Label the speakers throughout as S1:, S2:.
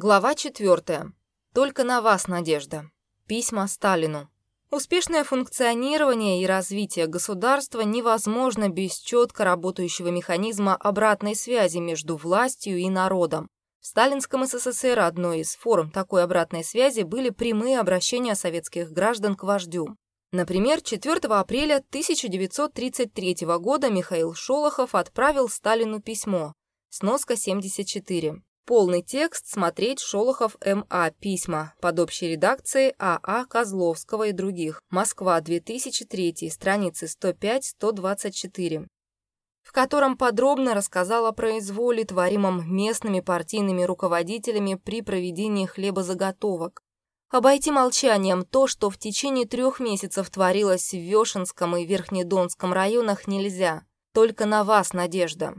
S1: Глава 4. Только на вас надежда. Письма Сталину. Успешное функционирование и развитие государства невозможно без четко работающего механизма обратной связи между властью и народом. В Сталинском СССР одной из форм такой обратной связи были прямые обращения советских граждан к вождю. Например, 4 апреля 1933 года Михаил Шолохов отправил Сталину письмо, сноска 74. Полный текст смотреть Шолохов М.А. Письма под общей редакцией А.А. Козловского и других. Москва, 2003, страницы 105-124 в котором подробно рассказал о произволе, творимом местными партийными руководителями при проведении хлебозаготовок. Обойти молчанием то, что в течение трех месяцев творилось в Вешенском и Верхнедонском районах нельзя. Только на вас надежда.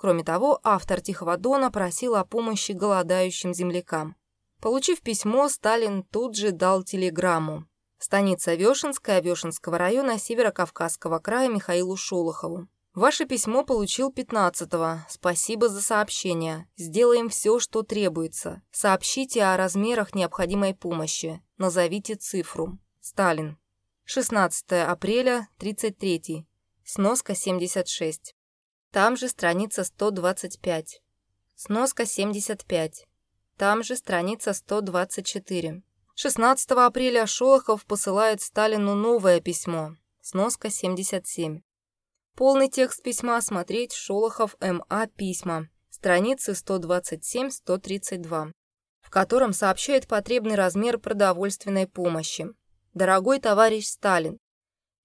S1: Кроме того, автор «Тихого дона» просил о помощи голодающим землякам. Получив письмо, Сталин тут же дал телеграмму. Станица Вешенская Вешенского района Северо-Кавказского края Михаилу Шолохову. Ваше письмо получил 15-го. Спасибо за сообщение. Сделаем все, что требуется. Сообщите о размерах необходимой помощи. Назовите цифру. Сталин. 16 апреля 33. Сноска 76. Там же страница 125. Сноска 75. Там же страница 124. 16 апреля Шолохов посылает Сталину новое письмо. Сноска 77. Полный текст письма смотреть Шолохов М.А. Письма. Страницы 127-132. В котором сообщает потребный размер продовольственной помощи. Дорогой товарищ Сталин,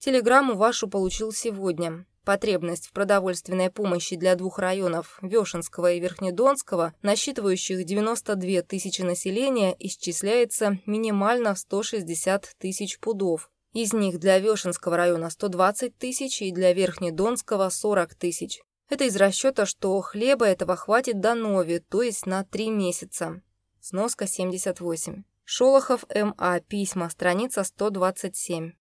S1: телеграмму вашу получил сегодня. Потребность в продовольственной помощи для двух районов, Вешенского и Верхнедонского, насчитывающих 92 тысячи населения, исчисляется минимально в 160 тысяч пудов. Из них для Вешенского района 120 тысяч и для Верхнедонского 40 тысяч. Это из расчета, что хлеба этого хватит до нови, то есть на три месяца. Сноска 78. Шолохов М.А. Письма, страница 127.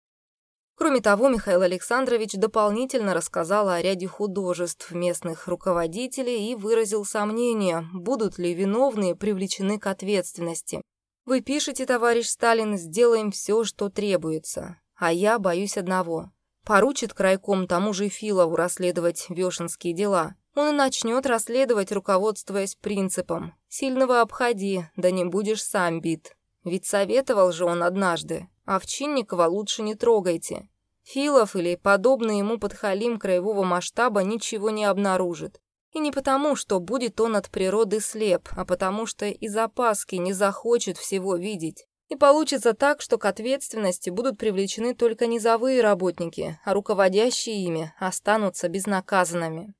S1: Кроме того, Михаил Александрович дополнительно рассказал о ряде художеств местных руководителей и выразил сомнение, будут ли виновные привлечены к ответственности. «Вы пишете, товарищ Сталин, сделаем все, что требуется. А я боюсь одного. Поручит крайком тому же Филову расследовать вешенские дела. Он и начнет расследовать, руководствуясь принципом «сильного обходи, да не будешь сам бит». Ведь советовал же он однажды Овчинникова лучше не трогайте. Филов или подобный ему подхалим краевого масштаба ничего не обнаружит. И не потому, что будет он от природы слеп, а потому что из опаски не захочет всего видеть. И получится так, что к ответственности будут привлечены только низовые работники, а руководящие ими останутся безнаказанными.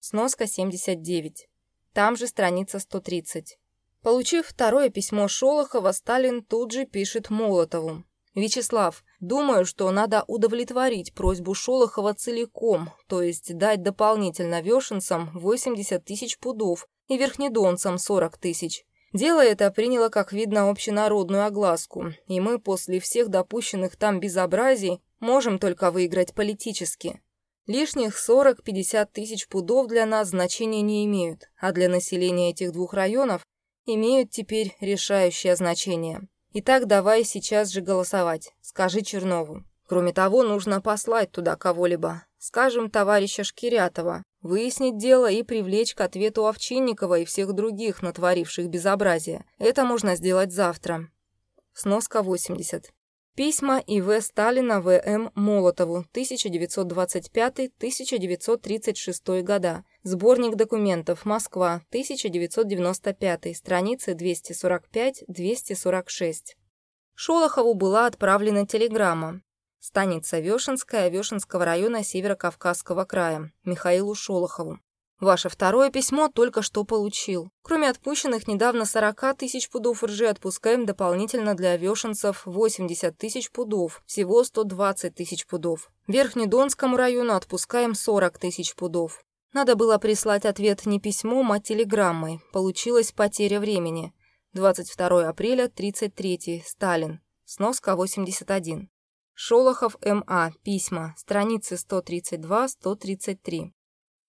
S1: Сноска 79. Там же страница 130. Получив второе письмо Шолохова, Сталин тут же пишет Молотову. «Вячеслав, думаю, что надо удовлетворить просьбу Шолохова целиком, то есть дать дополнительно вешенцам 80 тысяч пудов и верхнедонцам 40 тысяч. Дело это приняло, как видно, общенародную огласку, и мы после всех допущенных там безобразий можем только выиграть политически. Лишних 40-50 тысяч пудов для нас значения не имеют, а для населения этих двух районов имеют теперь решающее значение. Итак, давай сейчас же голосовать. Скажи Чернову. Кроме того, нужно послать туда кого-либо. Скажем, товарища Шкирятова. Выяснить дело и привлечь к ответу Овчинникова и всех других, натворивших безобразие. Это можно сделать завтра. Сноска 80. Письма И.В. Сталина В.М. Молотову, 1925-1936 года. Сборник документов. Москва, 1995, страницы 245-246. Шолохову была отправлена телеграмма. Станица Вешенская Вешенского района Северо-Кавказского края. Михаилу Шолохову. Ваше второе письмо только что получил. Кроме отпущенных недавно 40 тысяч пудов ржи, отпускаем дополнительно для вешенцев 80 тысяч пудов, всего 120 тысяч пудов. Верхнедонскому району отпускаем 40 тысяч пудов. Надо было прислать ответ не письмом, а телеграммой. Получилась потеря времени. 22 апреля 33 Сталин. Сноска 81. Шолохов М.А. Письма. Страницы 132-133.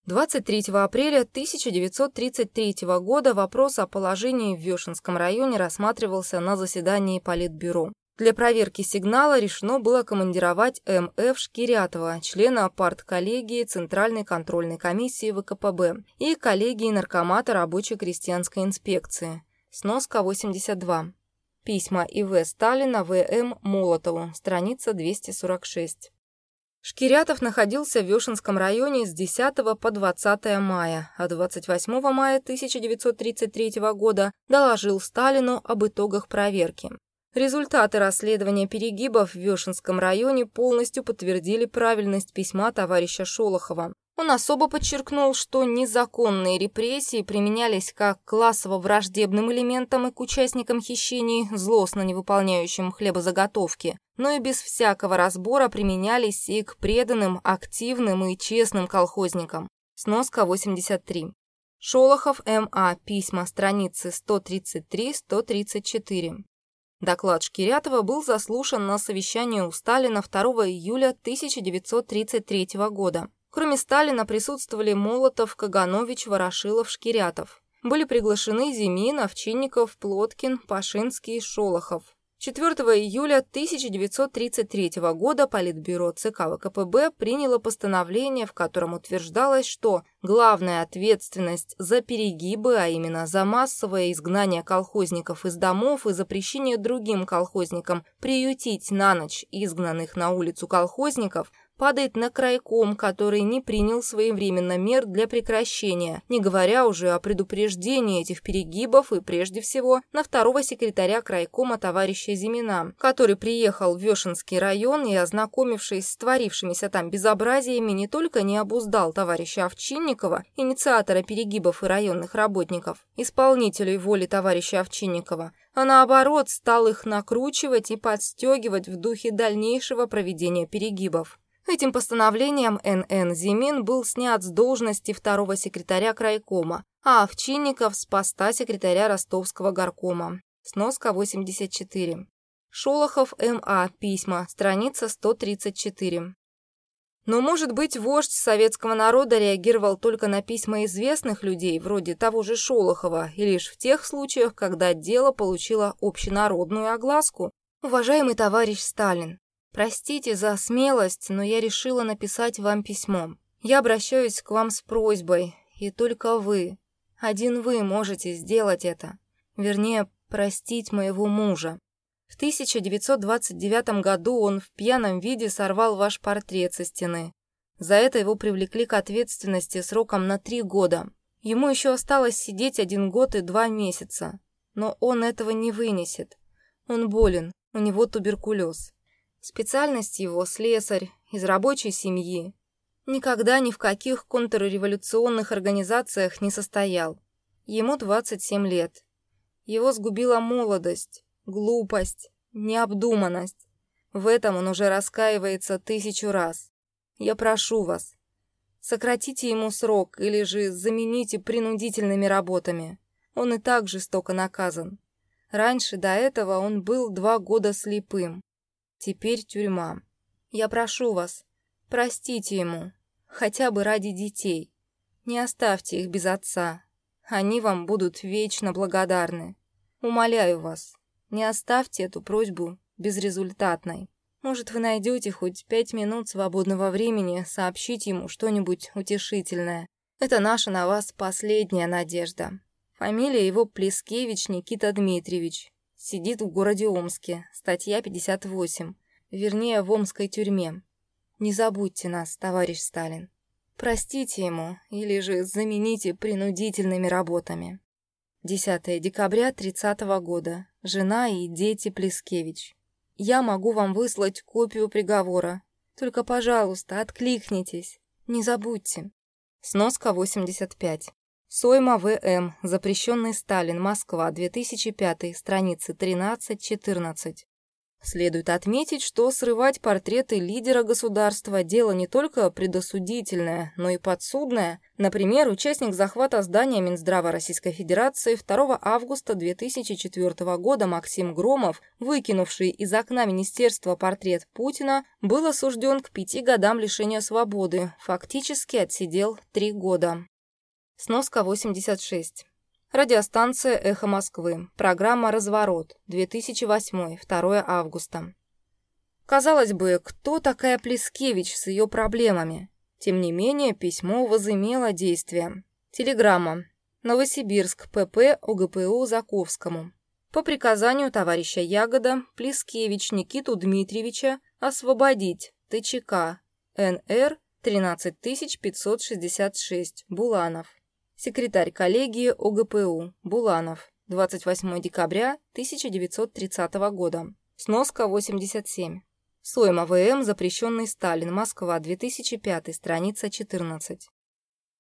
S1: 23 апреля 1933 года вопрос о положении в Вешенском районе рассматривался на заседании Политбюро. Для проверки сигнала решено было командировать М.Ф. Шкирятова, члена партколлегии Центральной контрольной комиссии ВКПБ и коллегии наркомата рабочей крестьянской инспекции. Сноска 82. Письма И.В. Сталина В.М. Молотову, страница 246. Шкирятов находился в Вешенском районе с 10 по 20 мая, а 28 мая 1933 года доложил Сталину об итогах проверки. Результаты расследования перегибов в Вешенском районе полностью подтвердили правильность письма товарища Шолохова. Он особо подчеркнул, что незаконные репрессии применялись как классово-враждебным элементом и к участникам хищений, злостно невыполняющим хлебозаготовки, но и без всякого разбора применялись и к преданным, активным и честным колхозникам. Сноска 83. Шолохов М.А. Письма, страницы 133-134. Доклад Шкирятова был заслушан на совещании у Сталина 2 июля 1933 года. Кроме Сталина присутствовали Молотов, Каганович, Ворошилов, Шкирятов. Были приглашены Зимин, Овчинников, Плоткин, Пашинский, Шолохов. 4 июля 1933 года Политбюро ЦК ВКПБ приняло постановление, в котором утверждалось, что главная ответственность за перегибы, а именно за массовое изгнание колхозников из домов и запрещение другим колхозникам приютить на ночь изгнанных на улицу колхозников – падает на крайком, который не принял своевременно мер для прекращения, не говоря уже о предупреждении этих перегибов и, прежде всего, на второго секретаря крайкома товарища Зимина, который приехал в Вешенский район и, ознакомившись с творившимися там безобразиями, не только не обуздал товарища Овчинникова, инициатора перегибов и районных работников, исполнителей воли товарища Овчинникова, а наоборот стал их накручивать и подстегивать в духе дальнейшего проведения перегибов. Этим постановлением Н.Н. Зимин был снят с должности второго секретаря крайкома, а Овчинников с поста секретаря ростовского горкома. Сноска 84. Шолохов М.А. Письма. Страница 134. Но, может быть, вождь советского народа реагировал только на письма известных людей, вроде того же Шолохова, и лишь в тех случаях, когда дело получило общенародную огласку. Уважаемый товарищ Сталин, Простите за смелость, но я решила написать вам письмо. Я обращаюсь к вам с просьбой, и только вы, один вы можете сделать это. Вернее, простить моего мужа. В 1929 году он в пьяном виде сорвал ваш портрет со стены. За это его привлекли к ответственности сроком на три года. Ему еще осталось сидеть один год и два месяца. Но он этого не вынесет. Он болен, у него туберкулез. Специальность его – слесарь, из рабочей семьи. Никогда ни в каких контрреволюционных организациях не состоял. Ему 27 лет. Его сгубила молодость, глупость, необдуманность. В этом он уже раскаивается тысячу раз. Я прошу вас, сократите ему срок или же замените принудительными работами. Он и так жестоко наказан. Раньше до этого он был два года слепым. Теперь тюрьма. Я прошу вас, простите ему, хотя бы ради детей. Не оставьте их без отца. Они вам будут вечно благодарны. Умоляю вас, не оставьте эту просьбу безрезультатной. Может, вы найдете хоть пять минут свободного времени сообщить ему что-нибудь утешительное. Это наша на вас последняя надежда. Фамилия его Плескевич Никита Дмитриевич. Сидит в городе Омске. Статья 58. Вернее, в омской тюрьме. Не забудьте нас, товарищ Сталин. Простите ему или же замените принудительными работами. 10 декабря 30 -го года. Жена и дети Плескевич. Я могу вам выслать копию приговора. Только, пожалуйста, откликнитесь. Не забудьте. Сноска 85. Сойма В.М. Запрещенный Сталин. Москва. 2005. Страницы 13-14. Следует отметить, что срывать портреты лидера государства – дело не только предосудительное, но и подсудное. Например, участник захвата здания Минздрава Российской Федерации 2 августа 2004 года Максим Громов, выкинувший из окна министерства портрет Путина, был осужден к пяти годам лишения свободы, фактически отсидел три года. Сноска 86. Радиостанция «Эхо Москвы». Программа «Разворот». 2008. 2 августа. Казалось бы, кто такая Плескевич с ее проблемами? Тем не менее, письмо возымело действие. Телеграмма. Новосибирск, ПП ОГПУ Заковскому. По приказанию товарища Ягода, Плескевич Никиту Дмитриевича освободить ТЧК НР 13566 Буланов. Секретарь коллегии ОГПУ Буланов. 28 декабря 1930 года. Сноска 87. Сойма ВМ, запрещенный Сталин, Москва, 2005, страница 14.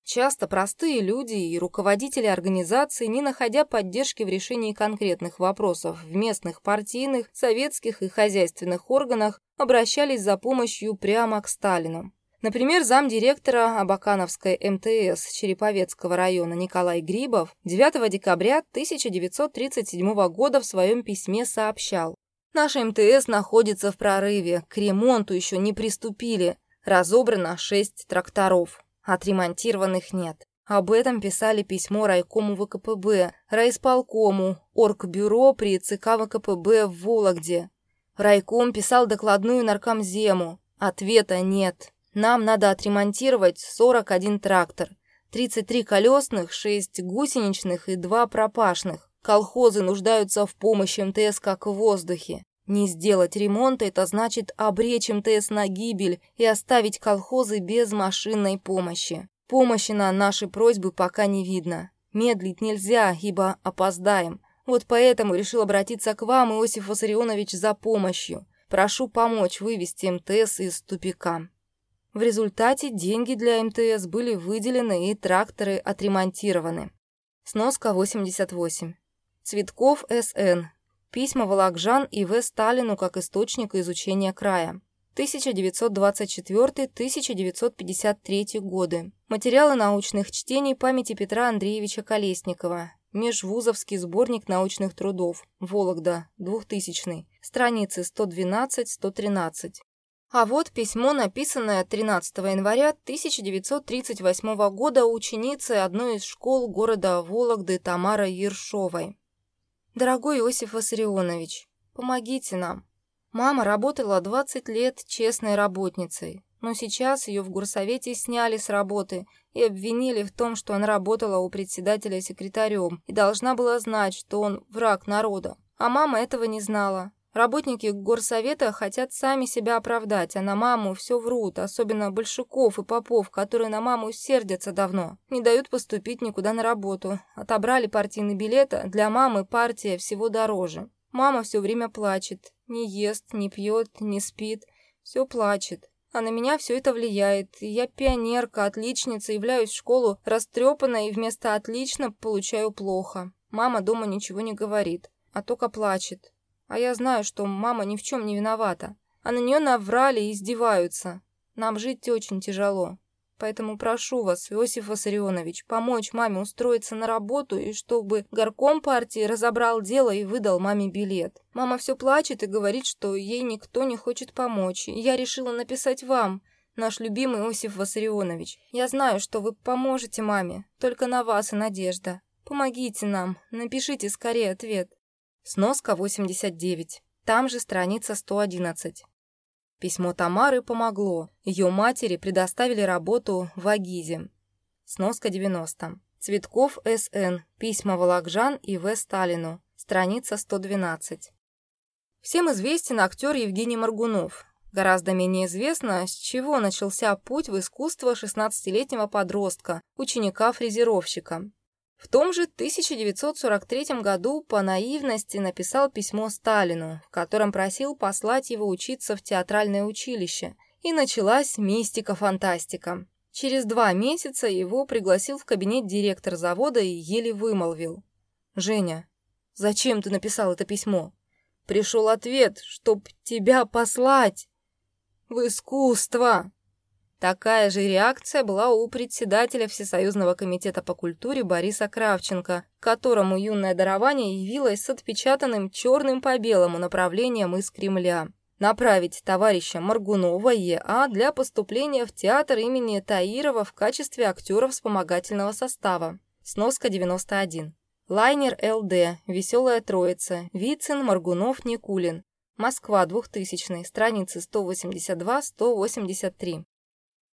S1: Часто простые люди и руководители организаций, не находя поддержки в решении конкретных вопросов в местных партийных, советских и хозяйственных органах, обращались за помощью прямо к Сталину. Например, замдиректора Абакановской МТС Череповецкого района Николай Грибов 9 декабря 1937 года в своем письме сообщал. «Наша МТС находится в прорыве, к ремонту еще не приступили, разобрано шесть тракторов, отремонтированных нет». Об этом писали письмо райкому ВКПБ, райисполкому, оргбюро при ЦК ВКПБ в Вологде. Райком писал докладную наркомзему. Ответа нет. Нам надо отремонтировать 41 трактор, 33 колесных, 6 гусеничных и 2 пропашных. Колхозы нуждаются в помощи МТС как в воздухе. Не сделать ремонта – это значит обречь МТС на гибель и оставить колхозы без машинной помощи. Помощи на наши просьбы пока не видно. Медлить нельзя, ибо опоздаем. Вот поэтому решил обратиться к вам, Иосиф Виссарионович, за помощью. Прошу помочь вывести МТС из тупика. В результате деньги для МТС были выделены и тракторы отремонтированы. Сноска 88. Цветков С.Н. Письма Вологжан и В. Сталину как источник изучения края. 1924-1953 годы. Материалы научных чтений памяти Петра Андреевича Колесникова. Межвузовский сборник научных трудов. Вологда. 2000. Страницы 112-113. А вот письмо, написанное 13 января 1938 года ученицей одной из школ города Вологды Тамарой Ершовой. «Дорогой Иосиф Виссарионович, помогите нам. Мама работала 20 лет честной работницей, но сейчас ее в горсовете сняли с работы и обвинили в том, что она работала у председателя секретарем и должна была знать, что он враг народа. А мама этого не знала. Работники горсовета хотят сами себя оправдать, а на маму все врут, особенно Большаков и Попов, которые на маму сердятся давно. Не дают поступить никуда на работу. Отобрали партийный билет, для мамы партия всего дороже. Мама все время плачет. Не ест, не пьет, не спит. Все плачет. А на меня все это влияет. Я пионерка, отличница, являюсь в школу растрепанной и вместо «отлично» получаю плохо. Мама дома ничего не говорит, а только плачет. А я знаю, что мама ни в чем не виновата. А на нее наврали и издеваются. Нам жить очень тяжело. Поэтому прошу вас, Иосиф Виссарионович, помочь маме устроиться на работу и чтобы горком партии разобрал дело и выдал маме билет. Мама все плачет и говорит, что ей никто не хочет помочь. Я решила написать вам, наш любимый Иосиф Виссарионович. Я знаю, что вы поможете маме, только на вас и надежда. Помогите нам, напишите скорее ответ. Сноска 89. Там же страница 111. Письмо Тамары помогло. Ее матери предоставили работу в Агизе. Сноска 90. Цветков С.Н. Письма Вологжан и В. Сталину. Страница 112. Всем известен актер Евгений Маргунов. Гораздо менее известно, с чего начался путь в искусство 16-летнего подростка, ученика-фрезеровщика. В том же 1943 году по наивности написал письмо Сталину, в котором просил послать его учиться в театральное училище, и началась мистика-фантастика. Через два месяца его пригласил в кабинет директор завода и еле вымолвил. «Женя, зачем ты написал это письмо? пришел ответ, чтоб тебя послать в искусство. Такая же реакция была у председателя Всесоюзного комитета по культуре Бориса Кравченко, которому юное дарование явилось с отпечатанным черным по белому направлением из Кремля. Направить товарища Маргунова Е.А. для поступления в театр имени Таирова в качестве актера вспомогательного состава. Сноска 91. Лайнер ЛД, Веселая Троица, Вицин, Маргунов, Никулин. Москва, 2000 страницы 182-183.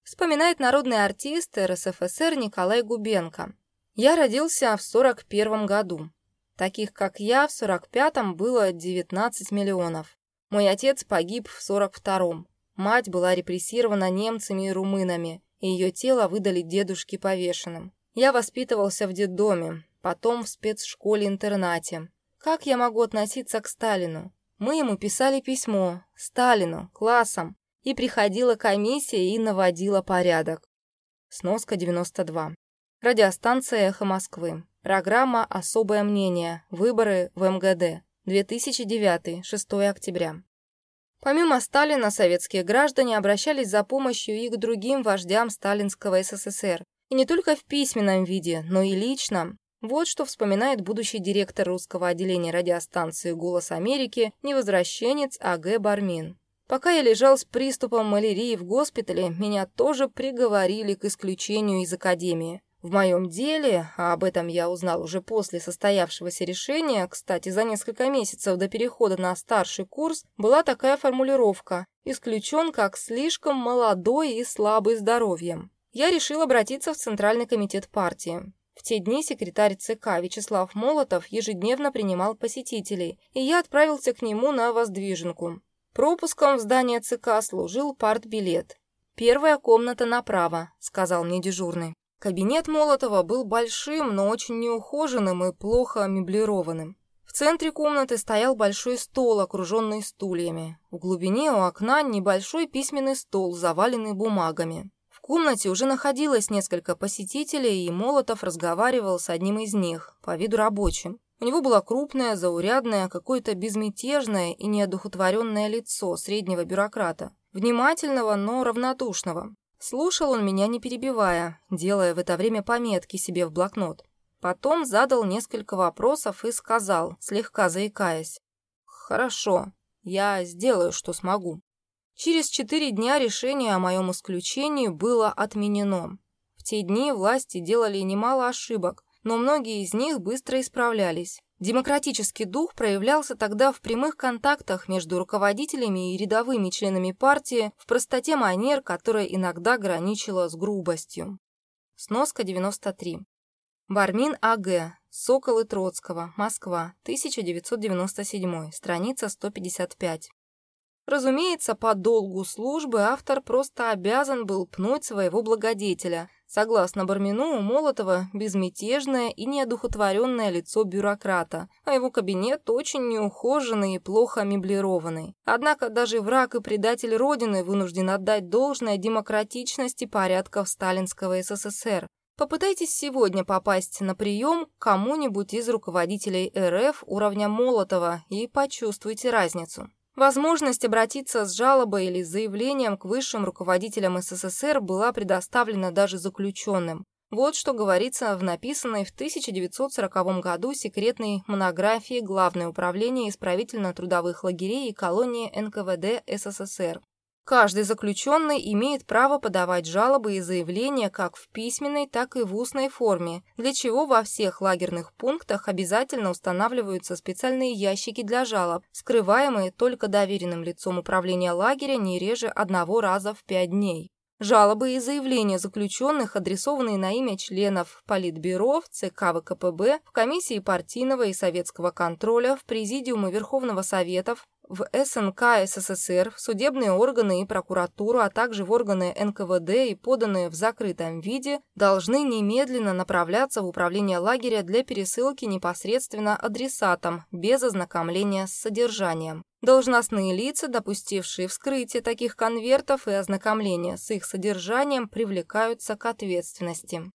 S1: Вспоминает народный артист РСФСР Николай Губенко. Я родился в 41 году. Таких, как я, в 45-м было 19 миллионов. Мой отец погиб в 42-м. Мать была репрессирована немцами и румынами, и ее тело выдали дедушке повешенным. Я воспитывался в детдоме, потом в спецшколе-интернате. Как я могу относиться к Сталину? Мы ему писали письмо, Сталину, классом, и приходила комиссия и наводила порядок. Сноска 92. Радиостанция «Эхо Москвы». Программа «Особое мнение. Выборы в МГД». 2009. 6 октября. Помимо Сталина, советские граждане обращались за помощью и к другим вождям сталинского СССР. И не только в письменном виде, но и лично. Вот что вспоминает будущий директор русского отделения радиостанции «Голос Америки», невозвращенец А.Г. Бармин. Пока я лежал с приступом малярии в госпитале, меня тоже приговорили к исключению из академии. В моем деле, а об этом я узнал уже после состоявшегося решения, кстати, за несколько месяцев до перехода на старший курс, была такая формулировка «исключен как слишком молодой и слабый здоровьем». Я решил обратиться в Центральный комитет партии. В те дни секретарь ЦК Вячеслав Молотов ежедневно принимал посетителей, и я отправился к нему на воздвиженку. Пропуском в здание ЦК служил партбилет. «Первая комната направо», — сказал мне дежурный. Кабинет Молотова был большим, но очень неухоженным и плохо меблированным. В центре комнаты стоял большой стол, окруженный стульями. В глубине у окна небольшой письменный стол, заваленный бумагами комнате уже находилось несколько посетителей, и Молотов разговаривал с одним из них, по виду рабочим. У него было крупное, заурядное, какое-то безмятежное и неодухотворенное лицо среднего бюрократа. Внимательного, но равнодушного. Слушал он меня не перебивая, делая в это время пометки себе в блокнот. Потом задал несколько вопросов и сказал, слегка заикаясь. «Хорошо, я сделаю, что смогу». Через четыре дня решение о моем исключении было отменено. В те дни власти делали немало ошибок, но многие из них быстро исправлялись. Демократический дух проявлялся тогда в прямых контактах между руководителями и рядовыми членами партии, в простоте манер, которая иногда граничила с грубостью. Сноска 93. Бармин А.Г. Соколы Троцкого. Москва. 1997. Страница 155. Разумеется, по долгу службы автор просто обязан был пнуть своего благодетеля. Согласно Бармину, у Молотова безмятежное и неодухотворенное лицо бюрократа, а его кабинет очень неухоженный и плохо меблированный. Однако даже враг и предатель Родины вынужден отдать должное демократичности порядков сталинского СССР. Попытайтесь сегодня попасть на прием к кому-нибудь из руководителей РФ уровня Молотова и почувствуйте разницу. Возможность обратиться с жалобой или заявлением к высшим руководителям СССР была предоставлена даже заключенным. Вот что говорится в написанной в 1940 году секретной монографии Главное управление исправительно-трудовых лагерей и колонии НКВД СССР. Каждый заключенный имеет право подавать жалобы и заявления как в письменной, так и в устной форме, для чего во всех лагерных пунктах обязательно устанавливаются специальные ящики для жалоб, скрываемые только доверенным лицом управления лагеря не реже одного раза в пять дней. Жалобы и заявления заключенных, адресованные на имя членов Политбюро, ЦК ВКПБ, в комиссии партийного и советского контроля, в Президиумы Верховного Советов, в СНК СССР, в судебные органы и прокуратуру, а также в органы НКВД и поданные в закрытом виде, должны немедленно направляться в управление лагеря для пересылки непосредственно адресатам, без ознакомления с содержанием. Должностные лица, допустившие вскрытие таких конвертов и ознакомление с их содержанием, привлекаются к ответственности.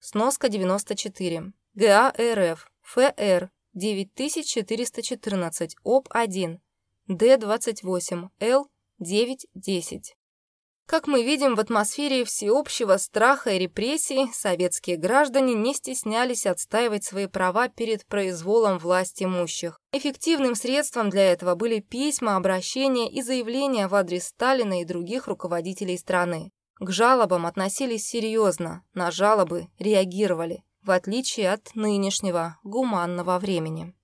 S1: Сноска 94. ГА РФ. ФР. 9414, ОП-1, Д-28, Л-9-10. Как мы видим, в атмосфере всеобщего страха и репрессий советские граждане не стеснялись отстаивать свои права перед произволом власть имущих. Эффективным средством для этого были письма, обращения и заявления в адрес Сталина и других руководителей страны. К жалобам относились серьезно, на жалобы реагировали, в отличие от нынешнего гуманного времени.